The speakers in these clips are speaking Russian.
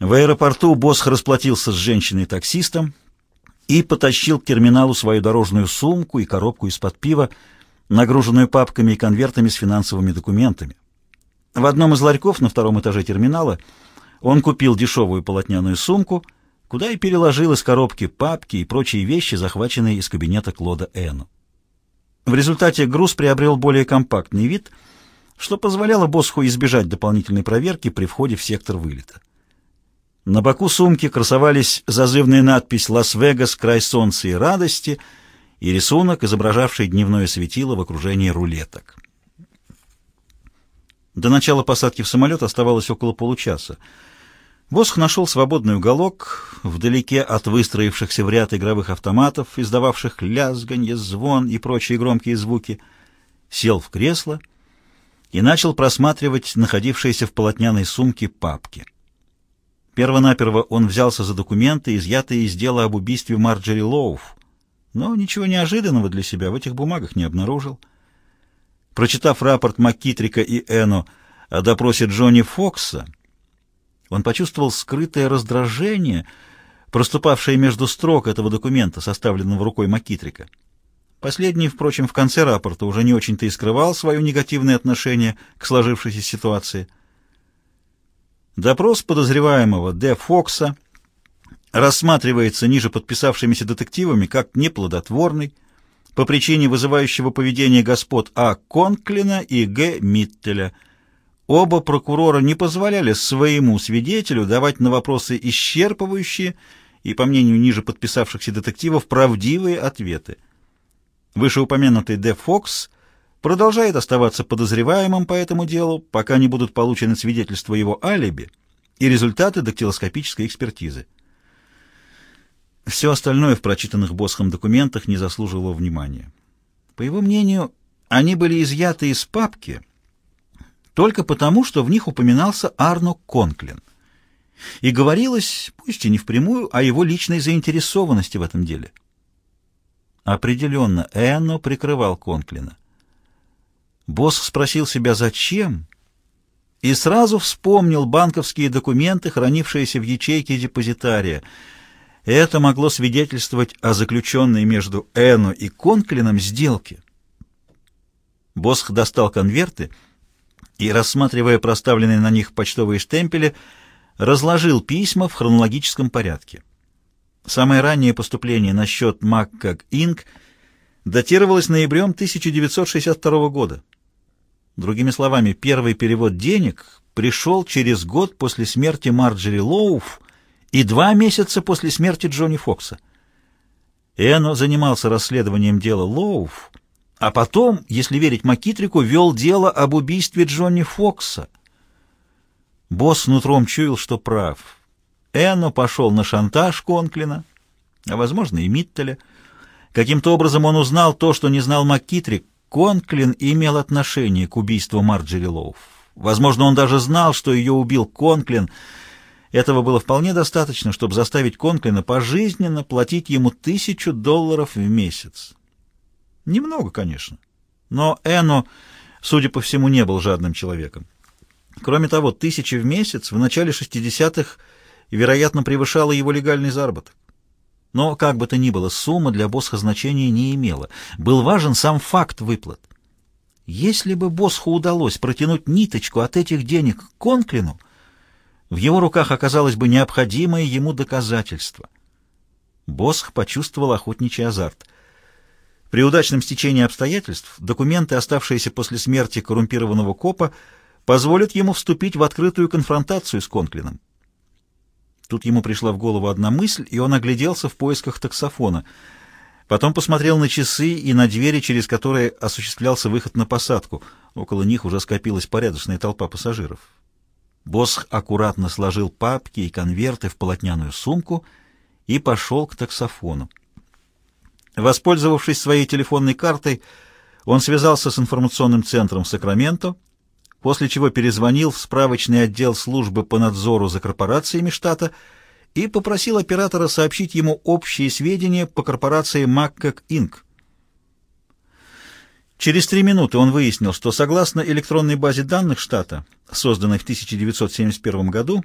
В аэропорту Босх расплатился с женщиной-таксистом и потащил к терминалу свою дорожную сумку и коробку из-под пива, нагруженную папками и конвертами с финансовыми документами. В одном из ларьков на втором этаже терминала он купил дешевую полотняную сумку, куда и переложил из коробки папки и прочие вещи, захваченные из кабинета Клода Эну. В результате груз приобрел более компактный вид, что позволяло Босху избежать дополнительной проверки при входе в сектор вылета. На боку сумки красовались зазывная надпись «Лас-Вегас. Край солнца и радости» и рисунок, изображавший дневное светило в окружении рулеток. До начала посадки в самолет оставалось около получаса. Босх нашел свободный уголок вдалеке от выстроившихся в ряд игровых автоматов, издававших лязганье, звон и прочие громкие звуки, сел в кресло и начал просматривать находившиеся в полотняной сумке папки. Первонаперво он взялся за документы, изъятые из дела об убийстве Марджери Лоуф, но ничего неожиданного для себя в этих бумагах не обнаружил. Прочитав рапорт Маккитрика и Эно о допросе Джонни Фокса, он почувствовал скрытое раздражение, проступавшее между строк этого документа, составленного рукой Маккитрика. Последний, впрочем, в конце рапорта уже не очень-то и скрывал свое негативное отношение к сложившейся ситуации. Допрос подозреваемого Д. Фокса рассматривается ниже подписавшимися детективами как неплодотворный, по причине вызывающего поведения господ А. Конклина и Г. Миттеля. Оба прокурора не позволяли своему свидетелю давать на вопросы исчерпывающие и, по мнению ниже подписавшихся детективов, правдивые ответы. Вышеупомянутый Д. Фокс продолжает оставаться подозреваемым по этому делу, пока не будут получены свидетельства его алиби и результаты дактилоскопической экспертизы. Все остальное в прочитанных Босхом документах не заслуживало внимания. По его мнению, они были изъяты из папки только потому, что в них упоминался Арно Конклин. И говорилось, пусть и не впрямую, о его личной заинтересованности в этом деле. Определенно, Энно прикрывал Конклина. Босх спросил себя, зачем, и сразу вспомнил банковские документы, хранившиеся в ячейке депозитария — это могло свидетельствовать о заключенной между Эно и Конклином сделке. Босх достал конверты и, рассматривая проставленные на них почтовые штемпели, разложил письма в хронологическом порядке. Самое раннее поступление на счет Маккаг Инк датировалось ноябрем 1962 года. Другими словами, первый перевод денег пришел через год после смерти Марджери Лоуф и два месяца после смерти Джонни Фокса. Эно занимался расследованием дела Лоуф, а потом, если верить Макитрику, вел дело об убийстве Джонни Фокса. Босс нутром чуял, что прав. Эно пошел на шантаж Конклина, а, возможно, и Миттеля. Каким-то образом он узнал то, что не знал Маккитрик. Конклин имел отношение к убийству Марджери Лоуф. Возможно, он даже знал, что ее убил Конклин — этого было вполне достаточно, чтобы заставить Конклина пожизненно платить ему тысячу долларов в месяц. Немного, конечно. Но Эно, судя по всему, не был жадным человеком. Кроме того, тысячи в месяц в начале 60-х, вероятно, превышала его легальный заработок. Но, как бы то ни было, сумма для Босха значения не имела. Был важен сам факт выплат. Если бы Босху удалось протянуть ниточку от этих денег к Конклину, в его руках оказалось бы необходимое ему доказательство. Босх почувствовал охотничий азарт. При удачном стечении обстоятельств документы, оставшиеся после смерти коррумпированного копа, позволят ему вступить в открытую конфронтацию с Конклином. Тут ему пришла в голову одна мысль, и он огляделся в поисках таксофона. Потом посмотрел на часы и на двери, через которые осуществлялся выход на посадку. Около них уже скопилась порядочная толпа пассажиров. Босх аккуратно сложил папки и конверты в полотняную сумку и пошел к таксофону. Воспользовавшись своей телефонной картой, он связался с информационным центром Сакраменто, после чего перезвонил в справочный отдел службы по надзору за корпорациями штата и попросил оператора сообщить ему общие сведения по корпорации Маккак Инк. Через три минуты он выяснил, что согласно электронной базе данных штата, созданной в 1971 году,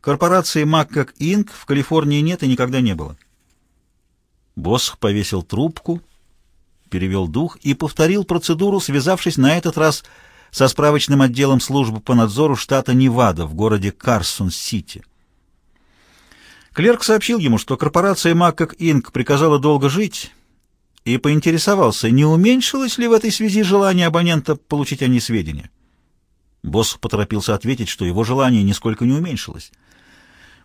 Корпорации Маккак Инк в Калифорнии нет и никогда не было. Босх повесил трубку, перевел дух и повторил процедуру, связавшись на этот раз со справочным отделом службы по надзору штата Невада в городе Карсон-Сити. Клерк сообщил ему, что корпорация Маккак Инк приказала долго жить, и поинтересовался, не уменьшилось ли в этой связи желание абонента получить о ней сведения. Босс поторопился ответить, что его желание нисколько не уменьшилось.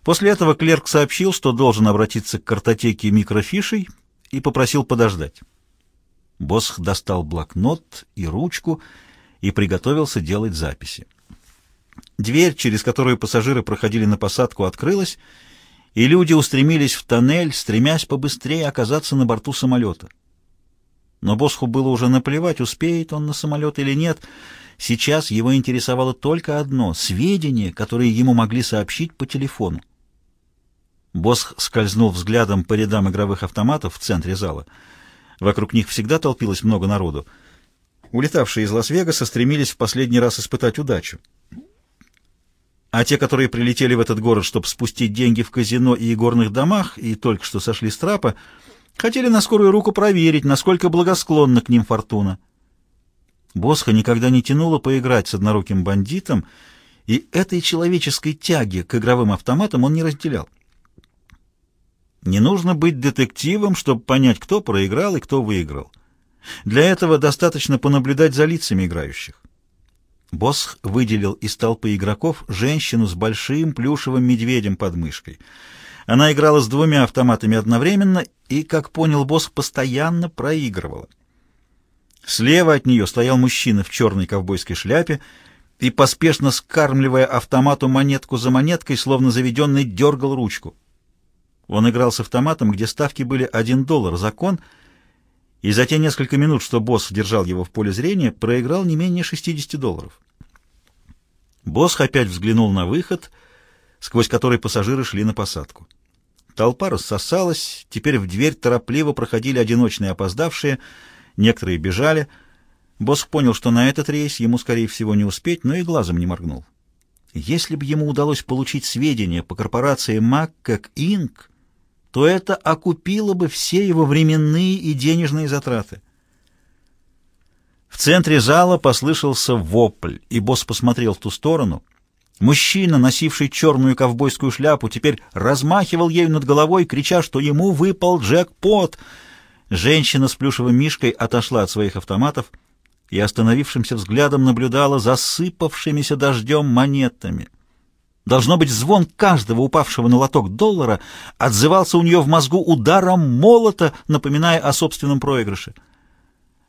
После этого клерк сообщил, что должен обратиться к картотеке микрофишей и попросил подождать. Босх достал блокнот и ручку и приготовился делать записи. Дверь, через которую пассажиры проходили на посадку, открылась, и люди устремились в тоннель, стремясь побыстрее оказаться на борту самолета. Но Босху было уже наплевать, успеет он на самолет или нет. Сейчас его интересовало только одно — сведения, которые ему могли сообщить по телефону. Босх скользнул взглядом по рядам игровых автоматов в центре зала. Вокруг них всегда толпилось много народу. Улетавшие из Лас-Вегаса стремились в последний раз испытать удачу. А те, которые прилетели в этот город, чтобы спустить деньги в казино и игорных домах, и только что сошли с трапа, Хотели на скорую руку проверить, насколько благосклонна к ним фортуна. Босха никогда не тянула поиграть с одноруким бандитом, и этой человеческой тяги к игровым автоматам он не разделял. Не нужно быть детективом, чтобы понять, кто проиграл и кто выиграл. Для этого достаточно понаблюдать за лицами играющих. Босх выделил из толпы игроков женщину с большим плюшевым медведем под мышкой — она играла с двумя автоматами одновременно и, как понял босс, постоянно проигрывала. Слева от нее стоял мужчина в черной ковбойской шляпе и, поспешно скармливая автомату монетку за монеткой, словно заведенный, дергал ручку. Он играл с автоматом, где ставки были один доллар закон, и за те несколько минут, что босс держал его в поле зрения, проиграл не менее 60 долларов. Босс опять взглянул на выход — сквозь который пассажиры шли на посадку. Толпа рассосалась, теперь в дверь торопливо проходили одиночные опоздавшие, некоторые бежали. Босс понял, что на этот рейс ему, скорее всего, не успеть, но и глазом не моргнул. Если бы ему удалось получить сведения по корпорации Маккак Инк, то это окупило бы все его временные и денежные затраты. В центре зала послышался вопль, и босс посмотрел в ту сторону — Мужчина, носивший черную ковбойскую шляпу, теперь размахивал ею над головой, крича, что ему выпал джекпот. Женщина с плюшевым мишкой отошла от своих автоматов и остановившимся взглядом наблюдала за сыпавшимися дождем монетами. Должно быть, звон каждого упавшего на лоток доллара отзывался у нее в мозгу ударом молота, напоминая о собственном проигрыше.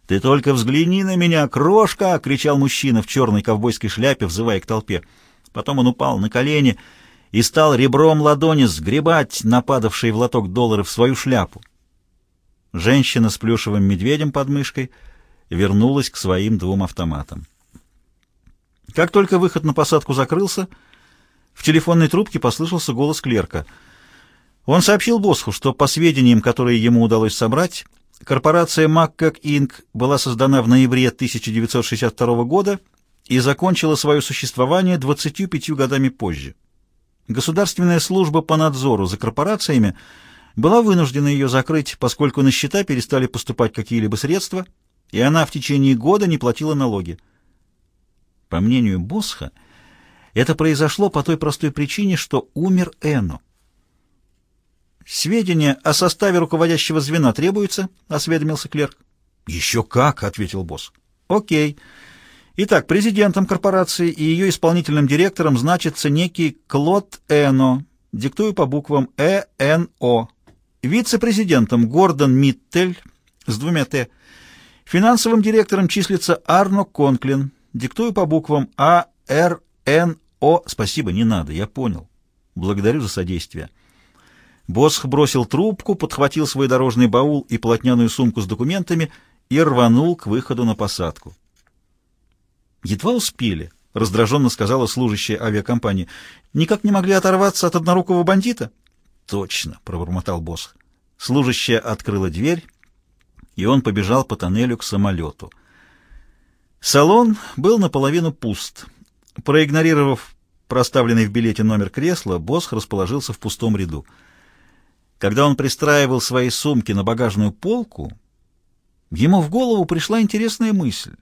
«Ты только взгляни на меня, крошка!» — кричал мужчина в черной ковбойской шляпе, взывая к толпе. Потом он упал на колени и стал ребром ладони сгребать нападавшие в лоток доллары в свою шляпу. Женщина с плюшевым медведем под мышкой вернулась к своим двум автоматам. Как только выход на посадку закрылся, в телефонной трубке послышался голос клерка. Он сообщил Босху, что по сведениям, которые ему удалось собрать, корпорация Маккак Инк была создана в ноябре 1962 года и закончила свое существование 25 годами позже. Государственная служба по надзору за корпорациями была вынуждена ее закрыть, поскольку на счета перестали поступать какие-либо средства, и она в течение года не платила налоги. По мнению Босха, это произошло по той простой причине, что умер Эно. «Сведения о составе руководящего звена требуются?» — осведомился клерк. «Еще как!» — ответил босс. «Окей». Итак, президентом корпорации и ее исполнительным директором значится некий Клод Эно, диктую по буквам ЭНО. Вице-президентом Гордон Миттель с двумя «Т». Финансовым директором числится Арно Конклин, диктую по буквам АРНО. Спасибо, не надо, я понял. Благодарю за содействие. Босх бросил трубку, подхватил свой дорожный баул и полотняную сумку с документами и рванул к выходу на посадку. «Едва успели», — раздраженно сказала служащая авиакомпании. «Никак не могли оторваться от однорукого бандита?» «Точно», — пробормотал босс. Служащая открыла дверь, и он побежал по тоннелю к самолету. Салон был наполовину пуст. Проигнорировав проставленный в билете номер кресла, Босх расположился в пустом ряду. Когда он пристраивал свои сумки на багажную полку, ему в голову пришла интересная мысль.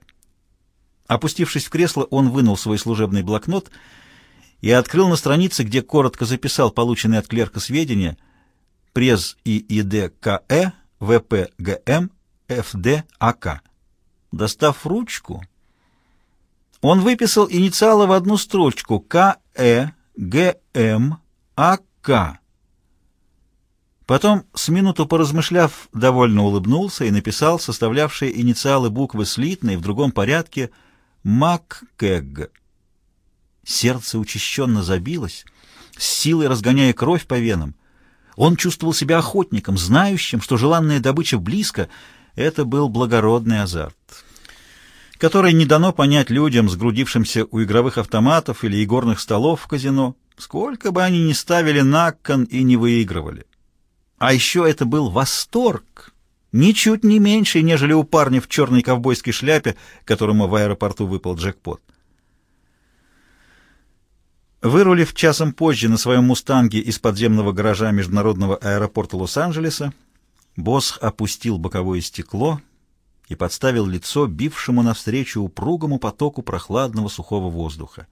Опустившись в кресло, он вынул свой служебный блокнот и открыл на странице, где коротко записал полученные от клерка сведения «През ИИД-КЭ, ВП-ГМ, ФД-АК». Достав ручку, он выписал инициалы в одну строчку КЭ, ГМ, АК. Потом, с минуту поразмышляв, довольно улыбнулся и написал составлявшие инициалы буквы слитные в другом порядке МакКэг. Сердце учащенно забилось, с силой разгоняя кровь по венам. Он чувствовал себя охотником, знающим, что желанная добыча близко. Это был благородный азарт, который не дано понять людям, сгрудившимся у игровых автоматов или игорных столов в казино, сколько бы они ни ставили на кон и не выигрывали. А еще это был восторг, ничуть не меньше, нежели у парня в черной ковбойской шляпе, которому в аэропорту выпал джекпот. Вырулив часом позже на своем «Мустанге» из подземного гаража международного аэропорта Лос-Анджелеса, Босх опустил боковое стекло и подставил лицо бившему навстречу упругому потоку прохладного сухого воздуха.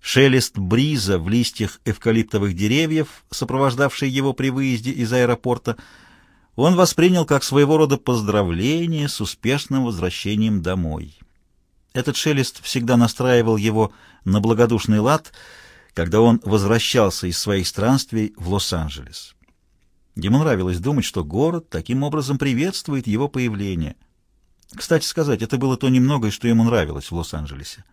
Шелест бриза в листьях эвкалиптовых деревьев, сопровождавший его при выезде из аэропорта, он воспринял как своего рода поздравление с успешным возвращением домой. Этот шелест всегда настраивал его на благодушный лад, когда он возвращался из своих странствий в Лос-Анджелес. Ему нравилось думать, что город таким образом приветствует его появление. Кстати сказать, это было то немногое, что ему нравилось в Лос-Анджелесе.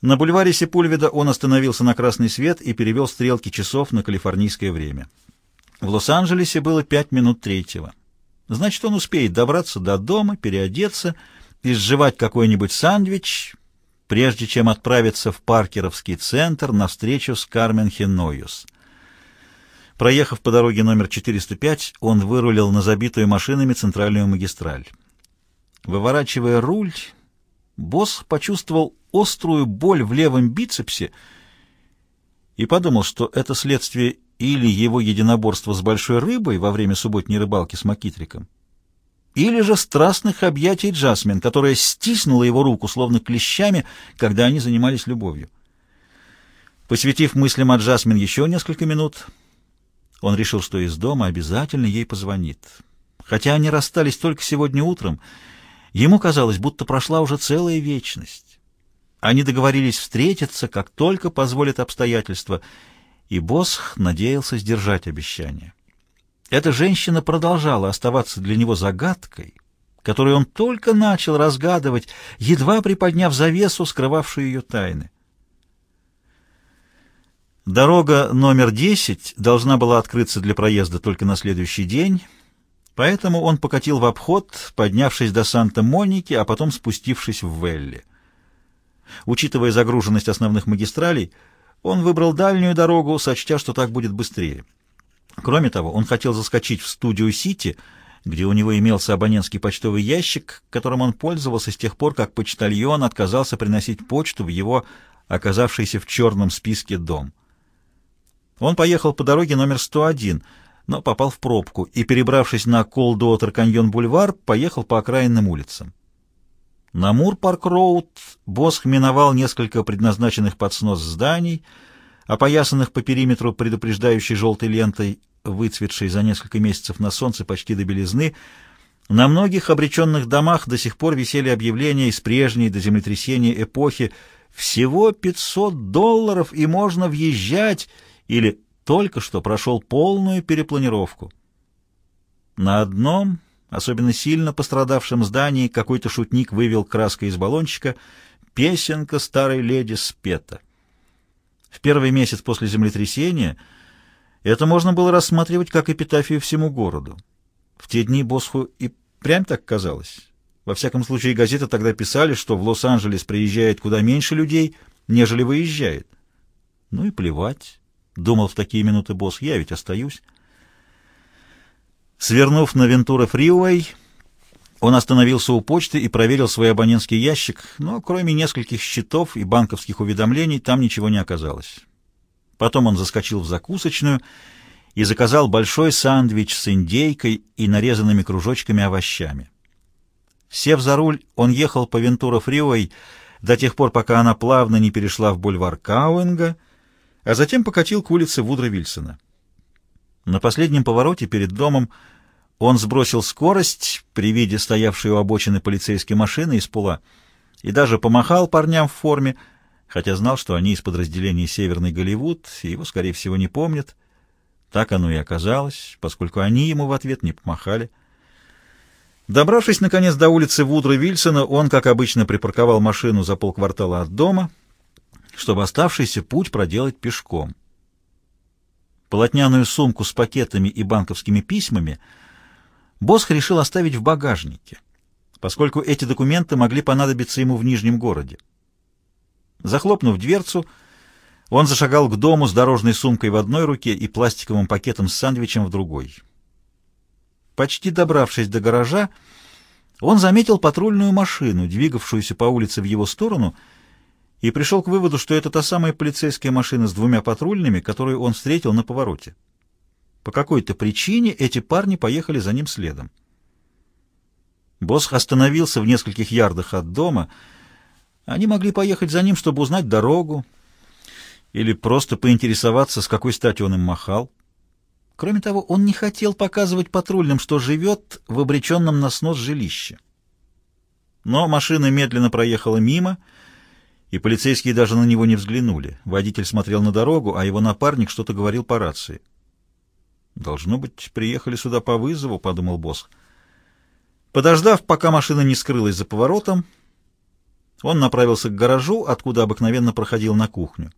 На бульваре Сепульведа он остановился на красный свет и перевел стрелки часов на калифорнийское время. В Лос-Анджелесе было пять минут третьего. Значит, он успеет добраться до дома, переодеться и сживать какой-нибудь сандвич, прежде чем отправиться в Паркеровский центр на встречу с Кармен Хенойус. Проехав по дороге номер 405, он вырулил на забитую машинами центральную магистраль. Выворачивая руль, босс почувствовал острую боль в левом бицепсе и подумал, что это следствие или его единоборства с большой рыбой во время субботней рыбалки с Макитриком, или же страстных объятий Джасмин, которая стиснула его руку, словно клещами, когда они занимались любовью. Посвятив мыслям о Джасмин еще несколько минут, он решил, что из дома обязательно ей позвонит. Хотя они расстались только сегодня утром, ему казалось, будто прошла уже целая вечность. Они договорились встретиться, как только позволят обстоятельства, и Босх надеялся сдержать обещание. Эта женщина продолжала оставаться для него загадкой, которую он только начал разгадывать, едва приподняв завесу, скрывавшую ее тайны. Дорога номер 10 должна была открыться для проезда только на следующий день, поэтому он покатил в обход, поднявшись до Санта-Моники, а потом спустившись в Велли. Учитывая загруженность основных магистралей, он выбрал дальнюю дорогу, сочтя, что так будет быстрее. Кроме того, он хотел заскочить в студию «Сити», где у него имелся абонентский почтовый ящик, которым он пользовался с тех пор, как почтальон отказался приносить почту в его оказавшийся в черном списке дом. Он поехал по дороге номер 101, но попал в пробку и, перебравшись на Колдуотер каньон-бульвар, поехал по окраинным улицам. На Мур-Парк-Роуд Босх миновал несколько предназначенных под снос зданий, опоясанных по периметру предупреждающей желтой лентой, выцветшей за несколько месяцев на солнце почти до белизны. На многих обреченных домах до сих пор висели объявления из прежней до землетрясения эпохи «Всего 500 долларов, и можно въезжать!» Или «Только что прошел полную перепланировку». На одном Особенно сильно пострадавшем здании какой-то шутник вывел краской из баллончика «Песенка старой леди спета». В первый месяц после землетрясения это можно было рассматривать как эпитафию всему городу. В те дни Босху и прям так казалось. Во всяком случае, газеты тогда писали, что в Лос-Анджелес приезжает куда меньше людей, нежели выезжает. Ну и плевать, — думал в такие минуты босс, — я ведь остаюсь. Свернув на Вентура Фриуэй, Он остановился у почты и проверил свой абонентский ящик, но кроме нескольких счетов и банковских уведомлений там ничего не оказалось. Потом он заскочил в закусочную и заказал большой сандвич с индейкой и нарезанными кружочками овощами. Сев за руль, он ехал по Вентура Фривой до тех пор, пока она плавно не перешла в бульвар Кауэнга, а затем покатил к улице Вудра Вильсона. На последнем повороте перед домом он сбросил скорость при виде стоявшей у обочины полицейской машины из пула и даже помахал парням в форме, хотя знал, что они из подразделения «Северный Голливуд» и его, скорее всего, не помнят. Так оно и оказалось, поскольку они ему в ответ не помахали. Добравшись, наконец, до улицы Вудра Вильсона, он, как обычно, припарковал машину за полквартала от дома, чтобы оставшийся путь проделать пешком. Полотняную сумку с пакетами и банковскими письмами — Босх решил оставить в багажнике, поскольку эти документы могли понадобиться ему в Нижнем городе. Захлопнув дверцу, он зашагал к дому с дорожной сумкой в одной руке и пластиковым пакетом с сандвичем в другой. Почти добравшись до гаража, он заметил патрульную машину, двигавшуюся по улице в его сторону, и пришел к выводу, что это та самая полицейская машина с двумя патрульными, которую он встретил на повороте. По какой-то причине эти парни поехали за ним следом. Босх остановился в нескольких ярдах от дома. Они могли поехать за ним, чтобы узнать дорогу, или просто поинтересоваться, с какой стати он им махал. Кроме того, он не хотел показывать патрульным, что живет в обреченном на снос жилище. Но машина медленно проехала мимо, и полицейские даже на него не взглянули. Водитель смотрел на дорогу, а его напарник что-то говорил по рации. «Должно быть, приехали сюда по вызову», — подумал босс. Подождав, пока машина не скрылась за поворотом, он направился к гаражу, откуда обыкновенно проходил на кухню.